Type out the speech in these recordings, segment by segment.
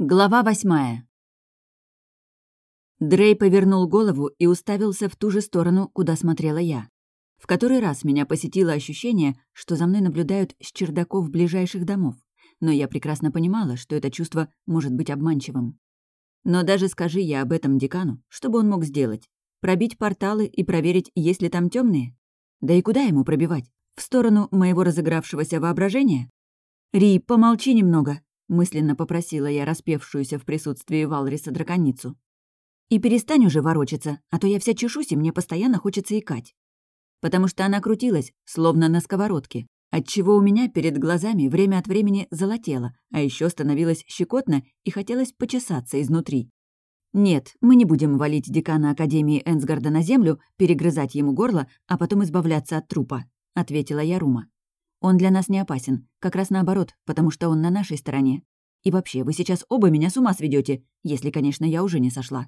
Глава восьмая. Дрей повернул голову и уставился в ту же сторону, куда смотрела я. В который раз меня посетило ощущение, что за мной наблюдают с чердаков ближайших домов, но я прекрасно понимала, что это чувство может быть обманчивым. Но даже скажи я об этом декану, что бы он мог сделать? Пробить порталы и проверить, есть ли там темные? Да и куда ему пробивать? В сторону моего разыгравшегося воображения? «Ри, помолчи немного», мысленно попросила я распевшуюся в присутствии Валриса драконицу. «И перестань уже ворочаться, а то я вся чешусь, и мне постоянно хочется икать». Потому что она крутилась, словно на сковородке, отчего у меня перед глазами время от времени золотело, а еще становилось щекотно и хотелось почесаться изнутри. Нет, мы не будем валить декана Академии Энсгарда на землю, перегрызать ему горло, а потом избавляться от трупа, ответила я Рума. Он для нас не опасен, как раз наоборот, потому что он на нашей стороне. И вообще, вы сейчас оба меня с ума сведете, если, конечно, я уже не сошла.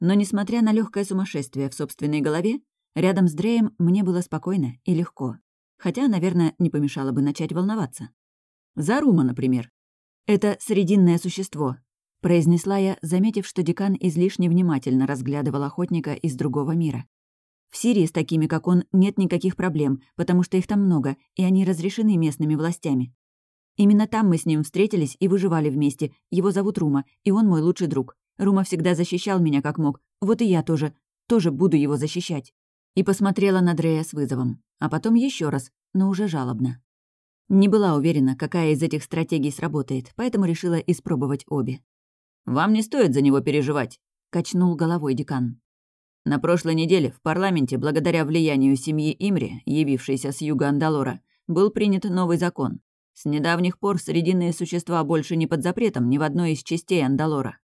Но несмотря на легкое сумасшествие в собственной голове, рядом с Дреем мне было спокойно и легко. Хотя, наверное, не помешало бы начать волноваться. Зарума, например. Это срединное существо, произнесла я, заметив, что декан излишне внимательно разглядывал охотника из другого мира. В Сирии с такими, как он, нет никаких проблем, потому что их там много, и они разрешены местными властями. Именно там мы с ним встретились и выживали вместе. Его зовут Рума, и он мой лучший друг. Рума всегда защищал меня как мог. Вот и я тоже. Тоже буду его защищать. И посмотрела на Дрея с вызовом. А потом еще раз, но уже жалобно. Не была уверена, какая из этих стратегий сработает, поэтому решила испробовать обе. «Вам не стоит за него переживать», — качнул головой декан. На прошлой неделе в парламенте, благодаря влиянию семьи Имри, явившейся с юга Андалора, был принят новый закон. С недавних пор срединные существа больше не под запретом ни в одной из частей Андалора.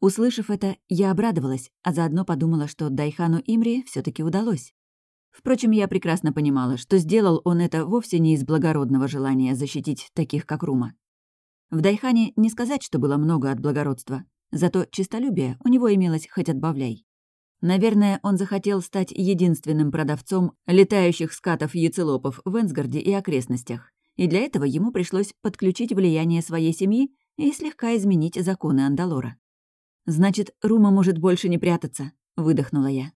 Услышав это, я обрадовалась, а заодно подумала, что Дайхану Имри все таки удалось. Впрочем, я прекрасно понимала, что сделал он это вовсе не из благородного желания защитить таких, как Рума. В Дайхане не сказать, что было много от благородства, зато чистолюбие у него имелось хоть отбавляй. Наверное, он захотел стать единственным продавцом летающих скатов-яцелопов в Энсгарде и окрестностях, и для этого ему пришлось подключить влияние своей семьи и слегка изменить законы Андалора. «Значит, Рума может больше не прятаться», — выдохнула я.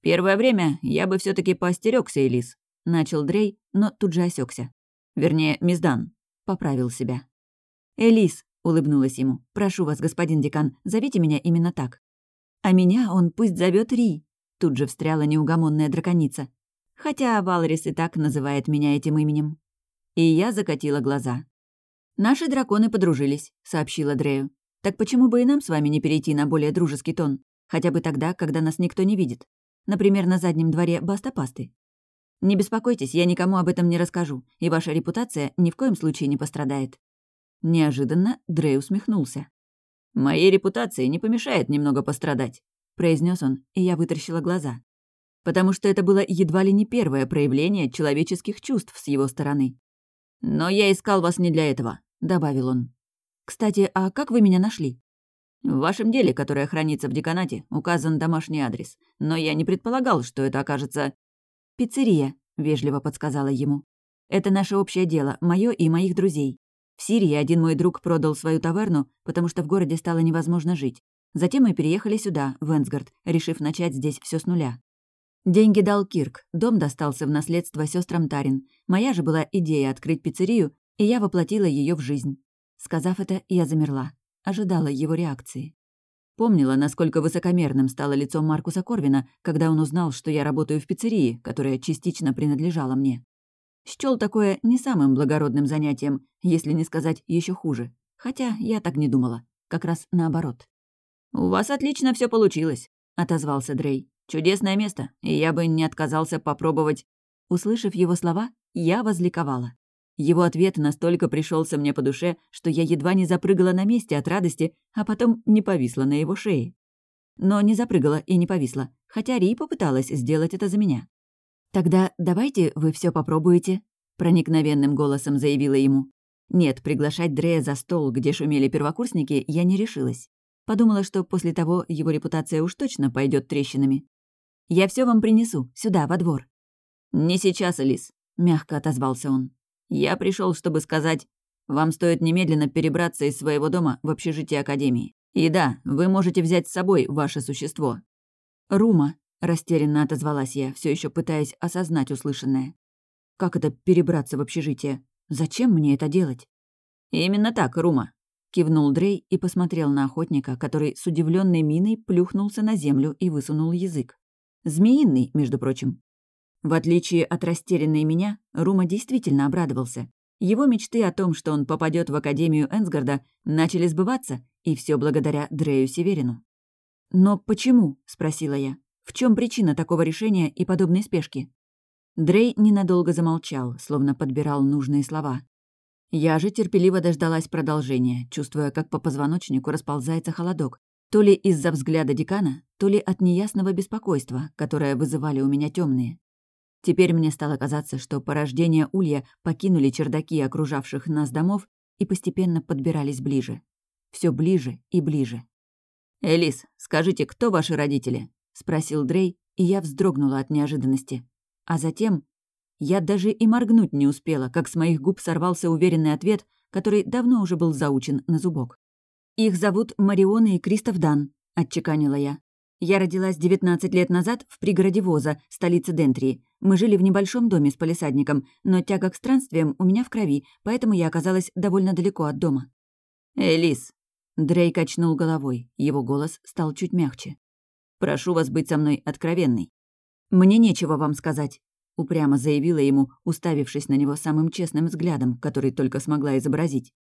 «Первое время я бы все таки поостерёгся, Элис», — начал Дрей, но тут же осекся. Вернее, Миздан. Поправил себя. «Элис», — улыбнулась ему, — «прошу вас, господин декан, зовите меня именно так». А меня он пусть зовет Ри. Тут же встряла неугомонная драконица. Хотя Валрис и так называет меня этим именем. И я закатила глаза. «Наши драконы подружились», — сообщила Дрею. «Так почему бы и нам с вами не перейти на более дружеский тон? Хотя бы тогда, когда нас никто не видит. Например, на заднем дворе бастопасты. Не беспокойтесь, я никому об этом не расскажу, и ваша репутация ни в коем случае не пострадает». Неожиданно Дрей усмехнулся. «Моей репутации не помешает немного пострадать», — произнес он, и я вытаращила глаза. Потому что это было едва ли не первое проявление человеческих чувств с его стороны. «Но я искал вас не для этого», — добавил он. «Кстати, а как вы меня нашли?» «В вашем деле, которое хранится в деканате, указан домашний адрес, но я не предполагал, что это окажется...» «Пиццерия», — вежливо подсказала ему. «Это наше общее дело, мое и моих друзей. В Сирии один мой друг продал свою таверну, потому что в городе стало невозможно жить. Затем мы переехали сюда, в Энсгард, решив начать здесь все с нуля. Деньги дал Кирк, дом достался в наследство сестрам Тарин. Моя же была идея открыть пиццерию, и я воплотила ее в жизнь. Сказав это, я замерла, ожидала его реакции. Помнила, насколько высокомерным стало лицо Маркуса Корвина, когда он узнал, что я работаю в пиццерии, которая частично принадлежала мне. Счёл такое не самым благородным занятием, если не сказать еще хуже. Хотя я так не думала. Как раз наоборот. «У вас отлично все получилось», — отозвался Дрей. «Чудесное место, и я бы не отказался попробовать...» Услышав его слова, я возликовала. Его ответ настолько пришелся мне по душе, что я едва не запрыгала на месте от радости, а потом не повисла на его шее. Но не запрыгала и не повисла, хотя Ри попыталась сделать это за меня. «Тогда давайте вы все попробуете», — проникновенным голосом заявила ему. Нет, приглашать Дрея за стол, где шумели первокурсники, я не решилась. Подумала, что после того его репутация уж точно пойдет трещинами. «Я все вам принесу, сюда, во двор». «Не сейчас, Алис», — мягко отозвался он. «Я пришел, чтобы сказать...» Вам стоит немедленно перебраться из своего дома в общежитие Академии. И да, вы можете взять с собой ваше существо». «Рума», — растерянно отозвалась я, все еще пытаясь осознать услышанное. «Как это перебраться в общежитие? Зачем мне это делать?» «Именно так, Рума», — кивнул Дрей и посмотрел на охотника, который с удивленной миной плюхнулся на землю и высунул язык. Змеиный, между прочим. В отличие от растерянной меня, Рума действительно обрадовался. Его мечты о том, что он попадет в Академию Энсгарда, начали сбываться, и все благодаря Дрею Северину. «Но почему?» — спросила я. «В чем причина такого решения и подобной спешки?» Дрей ненадолго замолчал, словно подбирал нужные слова. Я же терпеливо дождалась продолжения, чувствуя, как по позвоночнику расползается холодок, то ли из-за взгляда декана, то ли от неясного беспокойства, которое вызывали у меня темные. Теперь мне стало казаться, что порождения улья покинули чердаки окружавших нас домов и постепенно подбирались ближе. Все ближе и ближе. «Элис, скажите, кто ваши родители?» — спросил Дрей, и я вздрогнула от неожиданности. А затем я даже и моргнуть не успела, как с моих губ сорвался уверенный ответ, который давно уже был заучен на зубок. «Их зовут Мариона и Кристоф Дан», — отчеканила я. «Я родилась 19 лет назад в пригороде Воза, столице Дентрии, мы жили в небольшом доме с полисадником, но тяга к странствиям у меня в крови, поэтому я оказалась довольно далеко от дома. «Элис!» Дрей качнул головой, его голос стал чуть мягче. «Прошу вас быть со мной откровенной». «Мне нечего вам сказать», — упрямо заявила ему, уставившись на него самым честным взглядом, который только смогла изобразить.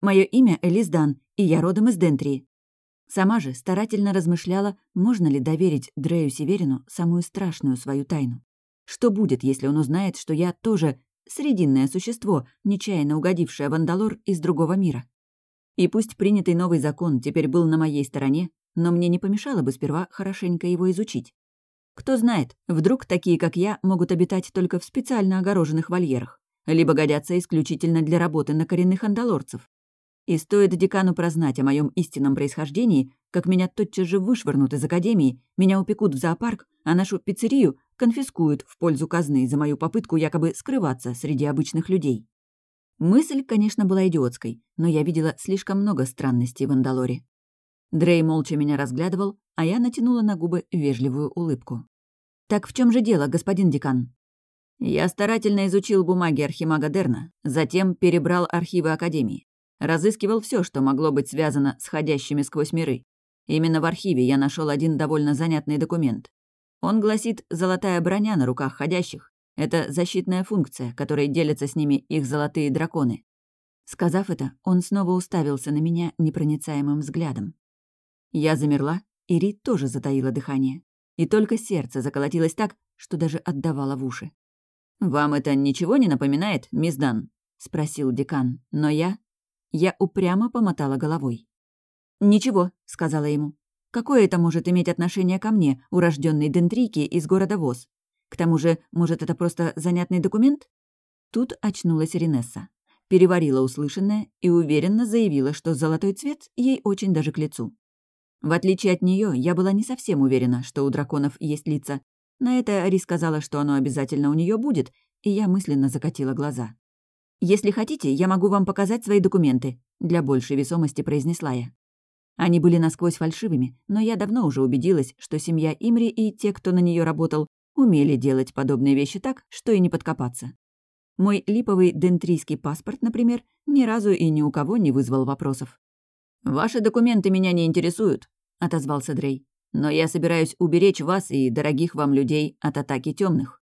«Мое имя Элис Дан, и я родом из Дентрии». Сама же старательно размышляла, можно ли доверить Дрею Северину самую страшную свою тайну. Что будет, если он узнает, что я тоже срединное существо, нечаянно угодившее в Андалор из другого мира? И пусть принятый новый закон теперь был на моей стороне, но мне не помешало бы сперва хорошенько его изучить. Кто знает, вдруг такие, как я, могут обитать только в специально огороженных вольерах, либо годятся исключительно для работы на коренных андалорцев. И стоит декану прознать о моем истинном происхождении, как меня тотчас же вышвырнут из академии, меня упекут в зоопарк, а нашу пиццерию конфискуют в пользу казны за мою попытку якобы скрываться среди обычных людей. Мысль, конечно, была идиотской, но я видела слишком много странностей в Андалоре. Дрей молча меня разглядывал, а я натянула на губы вежливую улыбку. «Так в чем же дело, господин декан?» Я старательно изучил бумаги Архимага Дерна, затем перебрал архивы Академии. Разыскивал все, что могло быть связано с ходящими сквозь миры. Именно в архиве я нашел один довольно занятный документ. Он гласит «золотая броня на руках ходящих». Это защитная функция, которой делятся с ними их золотые драконы. Сказав это, он снова уставился на меня непроницаемым взглядом. Я замерла, и Рит тоже затаила дыхание. И только сердце заколотилось так, что даже отдавало в уши. «Вам это ничего не напоминает, мисс Дан?» — спросил декан, но я я упрямо помотала головой. «Ничего», — сказала ему. «Какое это может иметь отношение ко мне, урожденной дентрийке из города Воз? К тому же, может, это просто занятный документ?» Тут очнулась Ренесса. Переварила услышанное и уверенно заявила, что золотой цвет ей очень даже к лицу. В отличие от нее, я была не совсем уверена, что у драконов есть лица. На это Ари сказала, что оно обязательно у нее будет, и я мысленно закатила глаза. «Если хотите, я могу вам показать свои документы», — для большей весомости произнесла я. Они были насквозь фальшивыми, но я давно уже убедилась, что семья Имри и те, кто на нее работал, умели делать подобные вещи так, что и не подкопаться. Мой липовый дентрийский паспорт, например, ни разу и ни у кого не вызвал вопросов. «Ваши документы меня не интересуют», — отозвался Дрей. «Но я собираюсь уберечь вас и дорогих вам людей от атаки темных.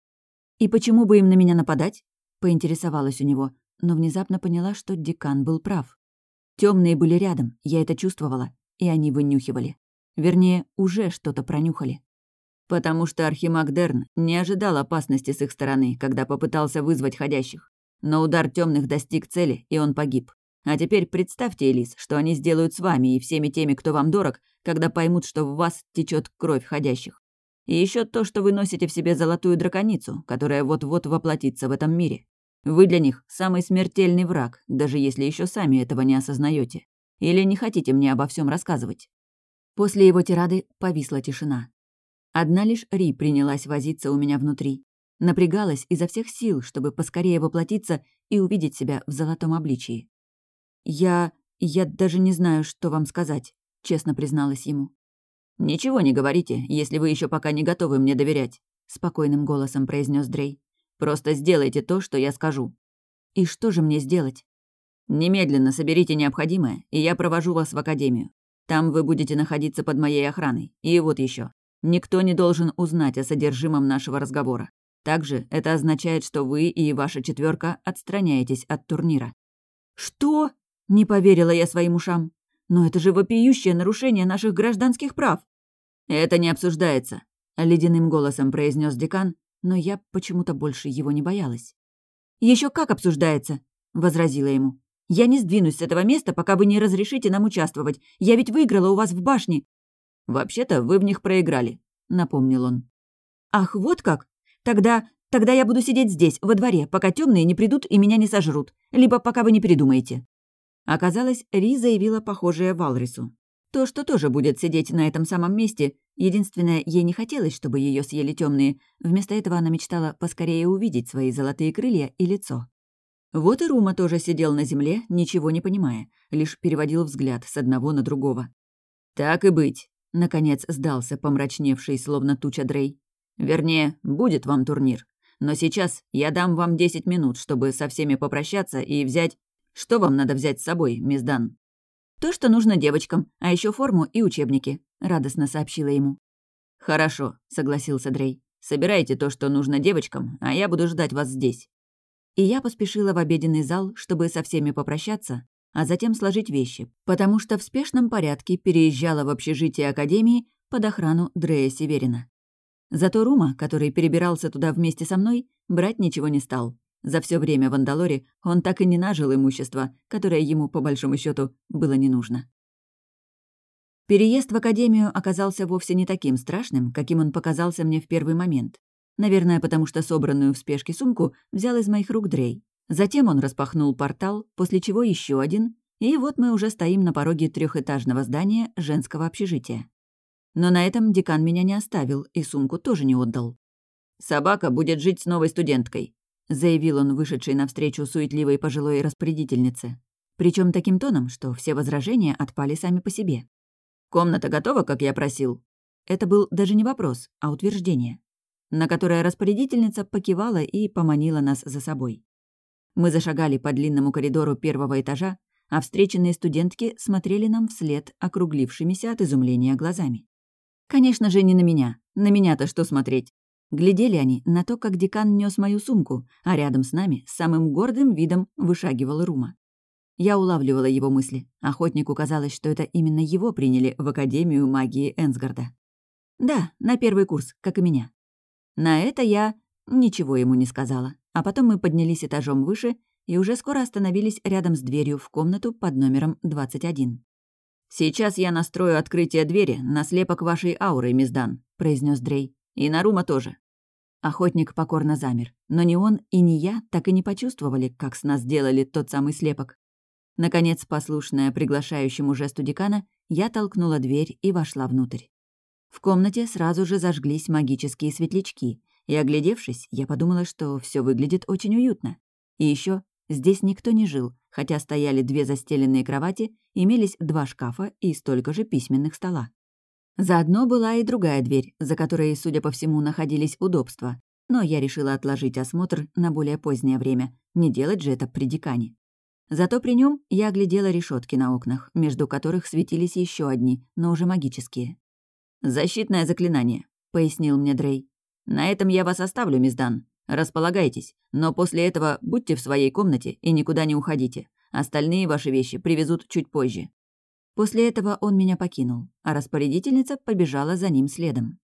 «И почему бы им на меня нападать?» — поинтересовалась у него, но внезапно поняла, что декан был прав. Темные были рядом, я это чувствовала, и они вынюхивали. Вернее, уже что-то пронюхали. Потому что Архимаг Дерн не ожидал опасности с их стороны, когда попытался вызвать ходящих. Но удар темных достиг цели, и он погиб. А теперь представьте, Элис, что они сделают с вами и всеми теми, кто вам дорог, когда поймут, что в вас течет кровь ходящих. И еще то, что вы носите в себе золотую драконицу, которая вот-вот воплотится в этом мире. Вы для них самый смертельный враг, даже если еще сами этого не осознаете. Или не хотите мне обо всем рассказывать?» После его тирады повисла тишина. Одна лишь Ри принялась возиться у меня внутри. Напрягалась изо всех сил, чтобы поскорее воплотиться и увидеть себя в золотом обличии. «Я... я даже не знаю, что вам сказать», — честно призналась ему. «Ничего не говорите, если вы еще пока не готовы мне доверять», — спокойным голосом произнес Дрей. «Просто сделайте то, что я скажу». «И что же мне сделать?» «Немедленно соберите необходимое, и я провожу вас в академию. Там вы будете находиться под моей охраной. И вот еще. Никто не должен узнать о содержимом нашего разговора. Также это означает, что вы и ваша четверка отстраняетесь от турнира». «Что?» — не поверила я своим ушам. «Но это же вопиющее нарушение наших гражданских прав!» «Это не обсуждается», — ледяным голосом произнес декан, но я почему-то больше его не боялась. Еще как обсуждается», — возразила ему. «Я не сдвинусь с этого места, пока вы не разрешите нам участвовать. Я ведь выиграла у вас в башне». «Вообще-то вы в них проиграли», — напомнил он. «Ах, вот как? Тогда... Тогда я буду сидеть здесь, во дворе, пока темные не придут и меня не сожрут. Либо пока вы не передумаете». Оказалось, Ри заявила похожее Валрису. То, что тоже будет сидеть на этом самом месте, единственное, ей не хотелось, чтобы ее съели темные. Вместо этого она мечтала поскорее увидеть свои золотые крылья и лицо. Вот и Рума тоже сидел на земле, ничего не понимая, лишь переводил взгляд с одного на другого. «Так и быть», — наконец сдался помрачневший, словно туча Дрей. «Вернее, будет вам турнир. Но сейчас я дам вам десять минут, чтобы со всеми попрощаться и взять... Что вам надо взять с собой, мисс Дан?» «То, что нужно девочкам, а еще форму и учебники», — радостно сообщила ему. «Хорошо», — согласился Дрей. «Собирайте то, что нужно девочкам, а я буду ждать вас здесь». И я поспешила в обеденный зал, чтобы со всеми попрощаться, а затем сложить вещи, потому что в спешном порядке переезжала в общежитие Академии под охрану Дрея Северина. Зато Рума, который перебирался туда вместе со мной, брать ничего не стал. За все время в Андалоре он так и не нажил имущество, которое ему, по большому счету, было не нужно. Переезд в академию оказался вовсе не таким страшным, каким он показался мне в первый момент. Наверное, потому что собранную в спешке сумку взял из моих рук Дрей. Затем он распахнул портал, после чего еще один, и вот мы уже стоим на пороге трехэтажного здания женского общежития. Но на этом декан меня не оставил и сумку тоже не отдал. «Собака будет жить с новой студенткой», — заявил он вышедшей навстречу суетливой пожилой распорядительнице. Причем таким тоном, что все возражения отпали сами по себе. «Комната готова, как я просил?» Это был даже не вопрос, а утверждение, на которое распорядительница покивала и поманила нас за собой. Мы зашагали по длинному коридору первого этажа, а встреченные студентки смотрели нам вслед округлившимися от изумления глазами. Конечно же, не на меня. На меня-то что смотреть? Глядели они на то, как декан нес мою сумку, а рядом с нами с самым гордым видом вышагивал Рума. Я улавливала его мысли. Охотнику казалось, что это именно его приняли в Академию магии Энсгарда. Да, на первый курс, как и меня. На это я ничего ему не сказала. А потом мы поднялись этажом выше и уже скоро остановились рядом с дверью в комнату под номером 21. «Сейчас я настрою открытие двери на слепок вашей ауры, мисс Дан», — произнес Дрей. И Нарума тоже. Охотник покорно замер, но ни он и ни я так и не почувствовали, как с нас сделали тот самый слепок. Наконец, послушная приглашающему жесту декана, я толкнула дверь и вошла внутрь. В комнате сразу же зажглись магические светлячки, и, оглядевшись, я подумала, что все выглядит очень уютно. И еще здесь никто не жил, хотя стояли две застеленные кровати, имелись два шкафа и столько же письменных стола. Заодно была и другая дверь, за которой, судя по всему, находились удобства. Но я решила отложить осмотр на более позднее время. Не делать же это при декане. Зато при нем я оглядела решетки на окнах, между которых светились еще одни, но уже магические. «Защитное заклинание», — пояснил мне Дрей. «На этом я вас оставлю, мисс Дан. Располагайтесь, но после этого будьте в своей комнате и никуда не уходите. Остальные ваши вещи привезут чуть позже. После этого он меня покинул, а распорядительница побежала за ним следом.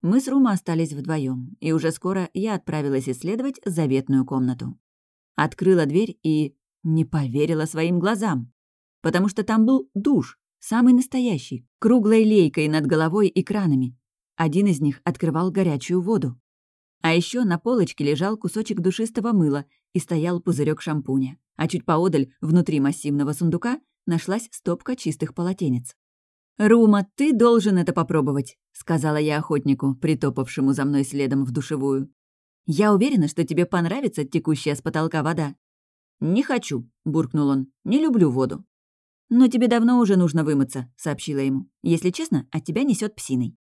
Мы с Рума остались вдвоем, и уже скоро я отправилась исследовать заветную комнату. Открыла дверь и не поверила своим глазам, потому что там был душ, самый настоящий, круглой лейкой над головой и кранами. Один из них открывал горячую воду. А еще на полочке лежал кусочек душистого мыла и стоял пузырек шампуня, а чуть поодаль, внутри массивного сундука, нашлась стопка чистых полотенец. «Рума, ты должен это попробовать», — сказала я охотнику, притопавшему за мной следом в душевую. «Я уверена, что тебе понравится текущая с потолка вода». «Не хочу», — буркнул он. «Не люблю воду». «Но тебе давно уже нужно вымыться», — сообщила ему. «Если честно, от тебя несет псиной».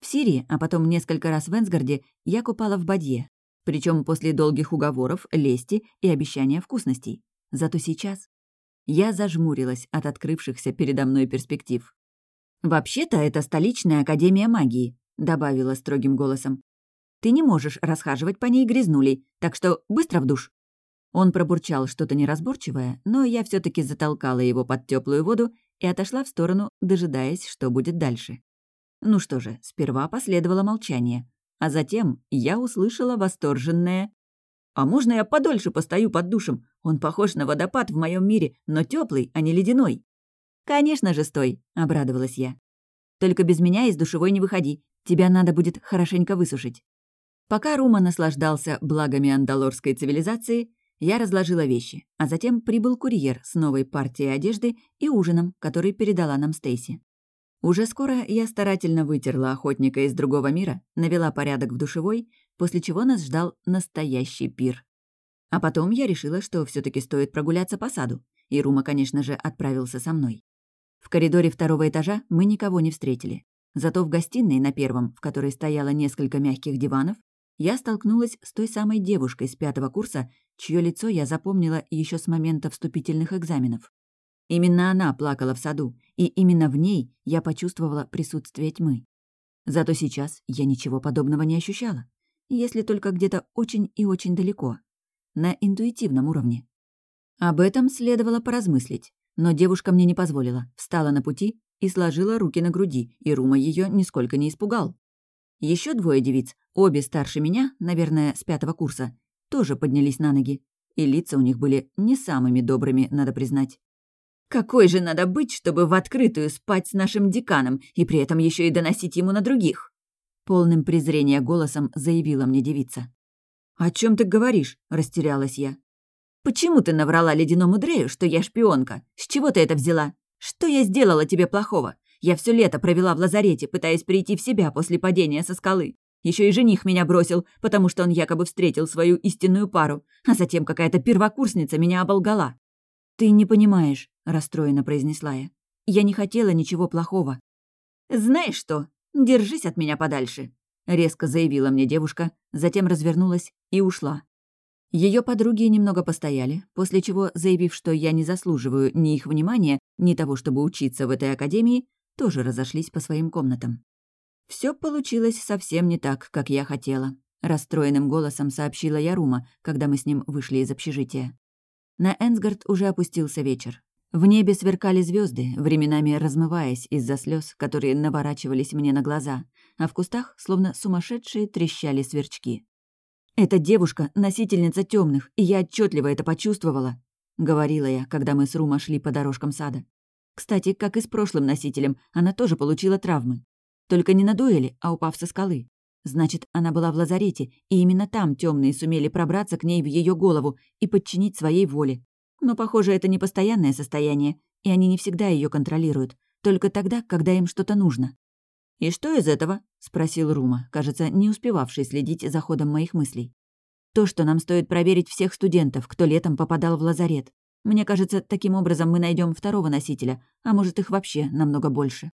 В Сирии, а потом несколько раз в Энсгарде, я купала в бадье. Причем после долгих уговоров, лести и обещания вкусностей. Зато сейчас я зажмурилась от открывшихся передо мной перспектив. «Вообще-то это столичная академия магии», — добавила строгим голосом. «Ты не можешь расхаживать по ней грязнулей, так что быстро в душ». Он пробурчал что-то неразборчивое, но я все таки затолкала его под теплую воду и отошла в сторону, дожидаясь, что будет дальше. Ну что же, сперва последовало молчание, а затем я услышала восторженное «А можно я подольше постою под душем? Он похож на водопад в моем мире, но теплый, а не ледяной». «Конечно же, стой», — обрадовалась я. «Только без меня из душевой не выходи. Тебя надо будет хорошенько высушить». Пока Рума наслаждался благами андалорской цивилизации, я разложила вещи, а затем прибыл курьер с новой партией одежды и ужином, который передала нам Стейси. Уже скоро я старательно вытерла охотника из другого мира, навела порядок в душевой, после чего нас ждал настоящий пир. А потом я решила, что все таки стоит прогуляться по саду, и Рума, конечно же, отправился со мной. В коридоре второго этажа мы никого не встретили. Зато в гостиной на первом, в которой стояло несколько мягких диванов, я столкнулась с той самой девушкой с пятого курса, чье лицо я запомнила еще с момента вступительных экзаменов. Именно она плакала в саду, и именно в ней я почувствовала присутствие тьмы. Зато сейчас я ничего подобного не ощущала, если только где-то очень и очень далеко, на интуитивном уровне. Об этом следовало поразмыслить, но девушка мне не позволила, встала на пути и сложила руки на груди, и Рума ее нисколько не испугал. Еще двое девиц, обе старше меня, наверное, с пятого курса, тоже поднялись на ноги, и лица у них были не самыми добрыми, надо признать. «Какой же надо быть, чтобы в открытую спать с нашим деканом и при этом еще и доносить ему на других?» Полным презрения голосом заявила мне девица. «О чем ты говоришь?» — растерялась я. «Почему ты наврала ледяному Дрею, что я шпионка? С чего ты это взяла? Что я сделала тебе плохого? Я все лето провела в лазарете, пытаясь прийти в себя после падения со скалы. Еще и жених меня бросил, потому что он якобы встретил свою истинную пару, а затем какая-то первокурсница меня оболгала. «Ты не понимаешь», — расстроенно произнесла я. «Я не хотела ничего плохого». «Знаешь что? Держись от меня подальше», — резко заявила мне девушка, затем развернулась и ушла. Ее подруги немного постояли, после чего, заявив, что я не заслуживаю ни их внимания, ни того, чтобы учиться в этой академии, тоже разошлись по своим комнатам. Все получилось совсем не так, как я хотела. Расстроенным голосом сообщила я Рума, когда мы с ним вышли из общежития. На Энсгард уже опустился вечер. В небе сверкали звезды, временами размываясь из-за слез, которые наворачивались мне на глаза, а в кустах, словно сумасшедшие, трещали сверчки. «Эта девушка — носительница темных, и я отчетливо это почувствовала», — говорила я, когда мы с Рума шли по дорожкам сада. Кстати, как и с прошлым носителем, она тоже получила травмы. Только не на дуэли, а упав со скалы. Значит, она была в лазарете, и именно там темные сумели пробраться к ней в ее голову и подчинить своей воле. Но, похоже, это не постоянное состояние, и они не всегда ее контролируют, только тогда, когда им что-то нужно. «И что из этого?» — спросил Рума, кажется, не успевавший следить за ходом моих мыслей. «То, что нам стоит проверить всех студентов, кто летом попадал в лазарет. Мне кажется, таким образом мы найдем второго носителя, а может, их вообще намного больше.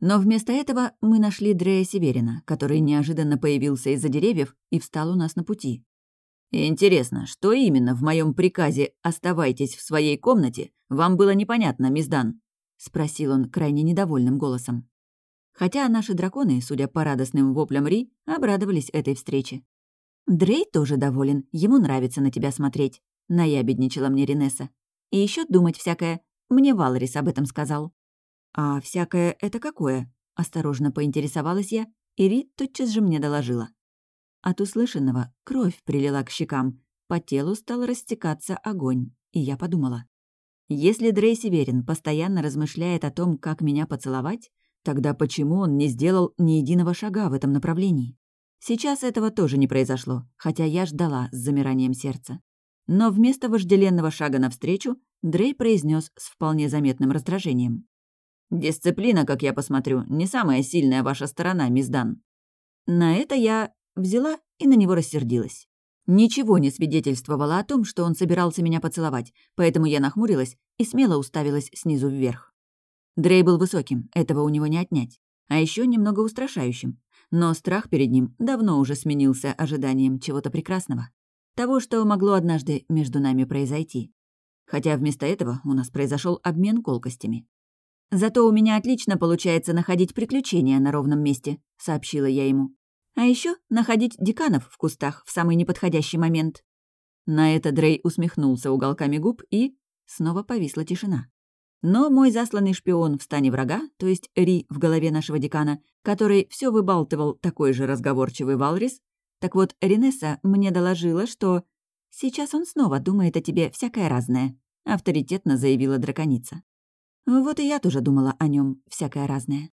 Но вместо этого мы нашли Дрея Северина, который неожиданно появился из-за деревьев и встал у нас на пути. «Интересно, что именно в моем приказе «оставайтесь в своей комнате» вам было непонятно, мисс Дан?» — спросил он крайне недовольным голосом. Хотя наши драконы, судя по радостным воплям Ри, обрадовались этой встрече. «Дрей тоже доволен, ему нравится на тебя смотреть», — наябедничала мне Ринесса. И еще думать всякое. Мне Валрис об этом сказал. «А всякое это какое?» — осторожно поинтересовалась я, и Рит тотчас же мне доложила. От услышанного кровь прилила к щекам, по телу стал растекаться огонь, и я подумала. Если Дрей Северин постоянно размышляет о том, как меня поцеловать, тогда почему он не сделал ни единого шага в этом направлении? Сейчас этого тоже не произошло, хотя я ждала с замиранием сердца. Но вместо вожделенного шага навстречу Дрей произнес с вполне заметным раздражением. «Дисциплина, как я посмотрю, не самая сильная ваша сторона, мисс Дан». На это я взяла и на него рассердилась. Ничего не свидетельствовало о том, что он собирался меня поцеловать, поэтому я нахмурилась и смело уставилась снизу вверх. Дрей был высоким, этого у него не отнять, а еще немного устрашающим. Но страх перед ним давно уже сменился ожиданием чего-то прекрасного. Того, что могло однажды между нами произойти. Хотя вместо этого у нас произошел обмен колкостями. «Зато у меня отлично получается находить приключения на ровном месте», — сообщила я ему. «А еще находить деканов в кустах в самый неподходящий момент». На это Дрей усмехнулся уголками губ и... Снова повисла тишина. Но мой засланный шпион в стане врага, то есть Ри в голове нашего декана, который все выбалтывал такой же разговорчивый Валрис, так вот, Ренесса мне доложила, что «сейчас он снова думает о тебе всякое разное», — авторитетно заявила драконица. Вот и я тоже думала о нем всякое разное.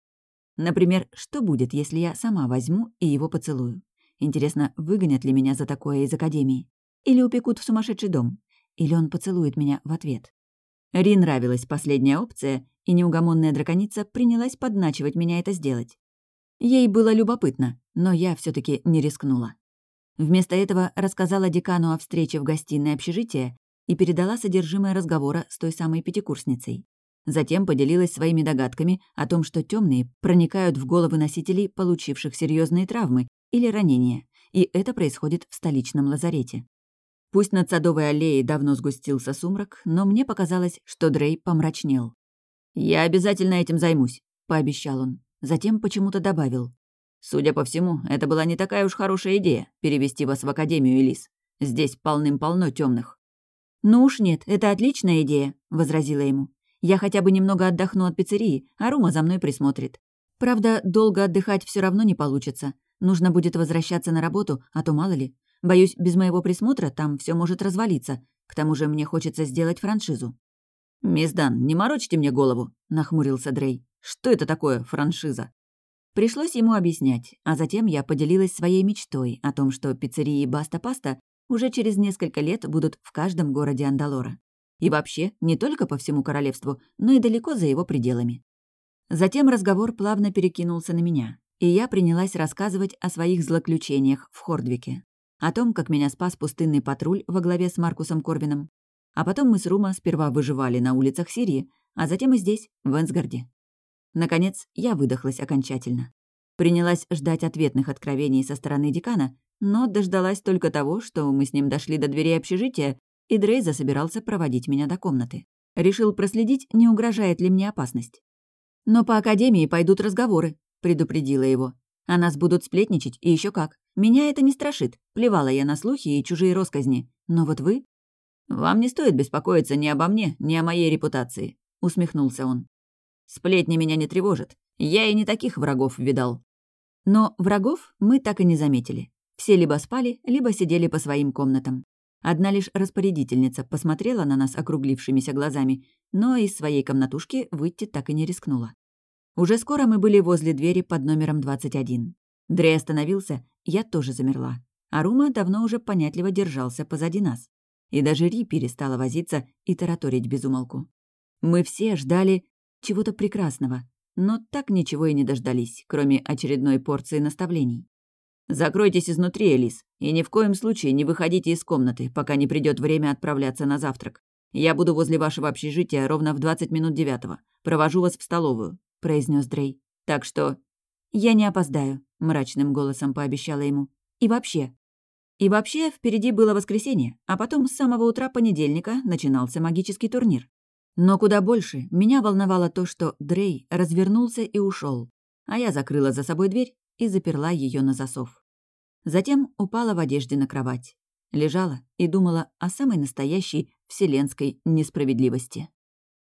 Например, что будет, если я сама возьму и его поцелую? Интересно, выгонят ли меня за такое из академии? Или упекут в сумасшедший дом? Или он поцелует меня в ответ? Ри нравилась последняя опция, и неугомонная драконица принялась подначивать меня это сделать. Ей было любопытно, но я все таки не рискнула. Вместо этого рассказала декану о встрече в гостиной общежития и передала содержимое разговора с той самой пятикурсницей. Затем поделилась своими догадками о том, что темные проникают в головы носителей, получивших серьезные травмы или ранения, и это происходит в столичном лазарете. Пусть над Садовой аллеей давно сгустился сумрак, но мне показалось, что Дрей помрачнел. «Я обязательно этим займусь», — пообещал он. Затем почему-то добавил. «Судя по всему, это была не такая уж хорошая идея — перевести вас в Академию, Элис. Здесь полным-полно темных. «Ну уж нет, это отличная идея», — возразила ему. «Я хотя бы немного отдохну от пиццерии, а Рума за мной присмотрит. Правда, долго отдыхать все равно не получится. Нужно будет возвращаться на работу, а то мало ли. Боюсь, без моего присмотра там все может развалиться. К тому же мне хочется сделать франшизу». «Мисс Дан, не морочьте мне голову», — нахмурился Дрей. «Что это такое франшиза?» Пришлось ему объяснять, а затем я поделилась своей мечтой о том, что пиццерии «Баста-Паста» уже через несколько лет будут в каждом городе Андалора. И вообще, не только по всему королевству, но и далеко за его пределами. Затем разговор плавно перекинулся на меня, и я принялась рассказывать о своих злоключениях в Хордвике о том, как меня спас пустынный патруль во главе с Маркусом Корвином. А потом мы с Рума сперва выживали на улицах Сирии, а затем и здесь, в Энсгарде. Наконец, я выдохлась окончательно. Принялась ждать ответных откровений со стороны декана, но дождалась только того, что мы с ним дошли до дверей общежития, и Дрейза собирался проводить меня до комнаты. Решил проследить, не угрожает ли мне опасность. «Но по Академии пойдут разговоры», — предупредила его. «О нас будут сплетничать, и еще как. Меня это не страшит. Плевала я на слухи и чужие росказни. Но вот вы... «Вам не стоит беспокоиться ни обо мне, ни о моей репутации», — усмехнулся он. «Сплетни меня не тревожат. Я и не таких врагов видал». Но врагов мы так и не заметили. Все либо спали, либо сидели по своим комнатам. Одна лишь распорядительница посмотрела на нас округлившимися глазами, но из своей комнатушки выйти так и не рискнула. Уже скоро мы были возле двери под номером 21. Дрей остановился я тоже замерла. А Рума давно уже понятливо держался позади нас. И даже Ри перестала возиться и тараторить безумолку. Мы все ждали чего-то прекрасного, но так ничего и не дождались, кроме очередной порции наставлений. «Закройтесь изнутри, Элис, и ни в коем случае не выходите из комнаты, пока не придет время отправляться на завтрак. Я буду возле вашего общежития ровно в 20 минут девятого. Провожу вас в столовую», — произнес Дрей. «Так что...» «Я не опоздаю», — мрачным голосом пообещала ему. «И вообще». И вообще, впереди было воскресенье, а потом с самого утра понедельника начинался магический турнир. Но куда больше меня волновало то, что Дрей развернулся и ушел, а я закрыла за собой дверь и заперла ее на засов. Затем упала в одежде на кровать. Лежала и думала о самой настоящей вселенской несправедливости.